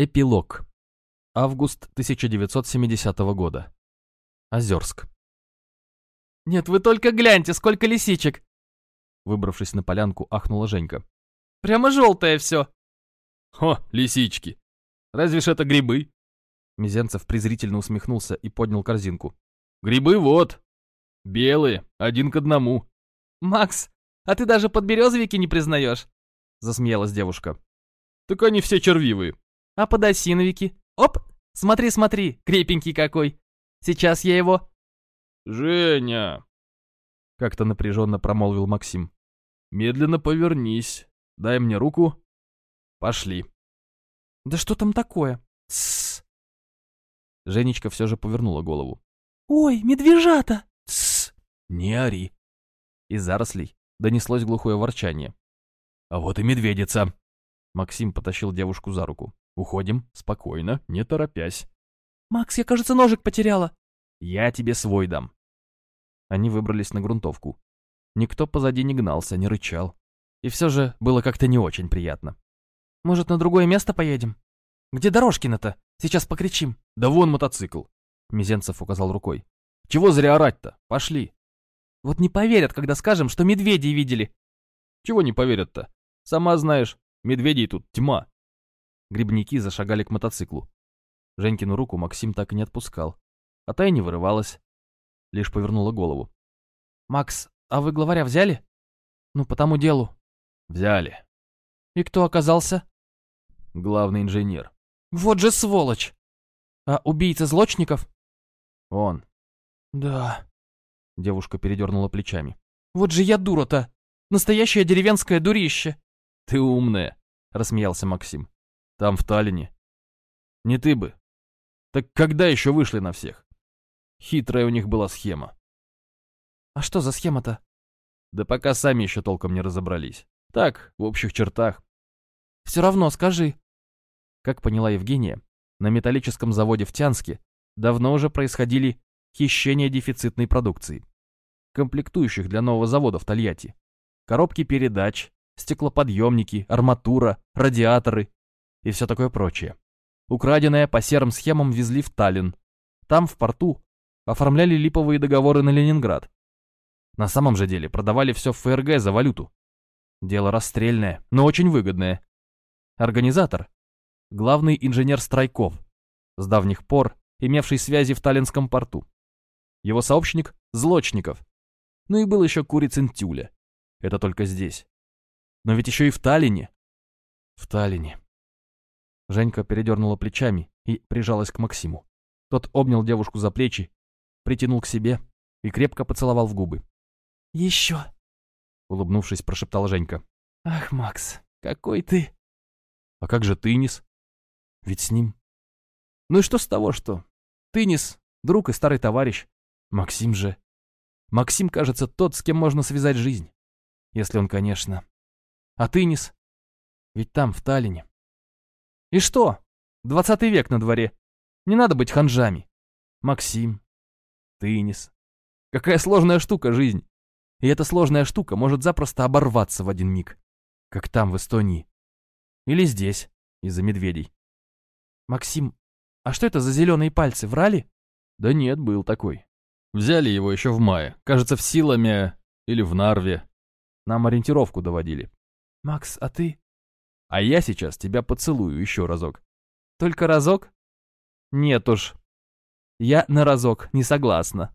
Эпилог. Август 1970 года. Озерск. «Нет, вы только гляньте, сколько лисичек!» Выбравшись на полянку, ахнула Женька. «Прямо желтое все!» «Хо, лисички! Разве ж это грибы?» Мизенцев презрительно усмехнулся и поднял корзинку. «Грибы вот! Белые, один к одному!» «Макс, а ты даже подберезовики не признаешь?» Засмеялась девушка. «Так они все червивые!» «А подосиновики? Оп! Смотри, смотри, крепенький какой! Сейчас я его...» «Женя!» Как-то напряженно промолвил Максим. «Медленно повернись. Дай мне руку. Пошли». «Да что там такое?» «Тссс!» Женечка все же повернула голову. «Ой, медвежата!» «Тссс! Не ори!» Из зарослей донеслось глухое ворчание. «А вот и медведица!» Максим потащил девушку за руку. «Уходим, спокойно, не торопясь». «Макс, я, кажется, ножик потеряла». «Я тебе свой дам». Они выбрались на грунтовку. Никто позади не гнался, не рычал. И все же было как-то не очень приятно. «Может, на другое место поедем? Где Дорожкина-то? Сейчас покричим». «Да вон мотоцикл!» Мизенцев указал рукой. «Чего зря орать-то? Пошли!» «Вот не поверят, когда скажем, что медведей видели». «Чего не поверят-то? Сама знаешь, медведей тут тьма». Грибники зашагали к мотоциклу. Женькину руку Максим так и не отпускал. А та и не вырывалась. Лишь повернула голову. «Макс, а вы главаря взяли? Ну, по тому делу». «Взяли». «И кто оказался?» «Главный инженер». «Вот же сволочь! А убийца злочников?» «Он». «Да». Девушка передернула плечами. «Вот же я дура-то! Настоящее деревенское дурище!» «Ты умная», — рассмеялся Максим. «Там, в Таллине. Не ты бы. Так когда еще вышли на всех? Хитрая у них была схема. А что за схема-то? Да пока сами еще толком не разобрались. Так, в общих чертах. Все равно скажи. Как поняла Евгения, на металлическом заводе в Тянске давно уже происходили хищения дефицитной продукции. Комплектующих для нового завода в Тольятти. Коробки передач, стеклоподъемники, арматура, радиаторы и все такое прочее. Украденное по серым схемам везли в Таллин. Там, в порту, оформляли липовые договоры на Ленинград. На самом же деле продавали все в ФРГ за валюту. Дело расстрельное, но очень выгодное. Организатор – главный инженер Страйков, с давних пор имевший связи в Таллинском порту. Его сообщник – Злочников. Ну и был еще Курицын Тюля. Это только здесь. Но ведь еще и в Таллине. В Таллине. Женька передернула плечами и прижалась к Максиму. Тот обнял девушку за плечи, притянул к себе и крепко поцеловал в губы. «Еще!» — улыбнувшись, прошептал Женька. «Ах, Макс, какой ты!» «А как же Тынис? Ведь с ним...» «Ну и что с того, что? Тынис — друг и старый товарищ. Максим же... Максим, кажется, тот, с кем можно связать жизнь. Если он, конечно... А Тынис? Ведь там, в Таллине. И что? Двадцатый век на дворе. Не надо быть ханжами. Максим. Тынис. Какая сложная штука жизнь. И эта сложная штука может запросто оборваться в один миг. Как там, в Эстонии. Или здесь, из-за медведей. Максим, а что это за зеленые пальцы, врали? Да нет, был такой. Взяли его еще в мае. Кажется, в Силаме или в Нарве. Нам ориентировку доводили. Макс, а ты? А я сейчас тебя поцелую еще разок. Только разок? Нет уж. Я на разок не согласна.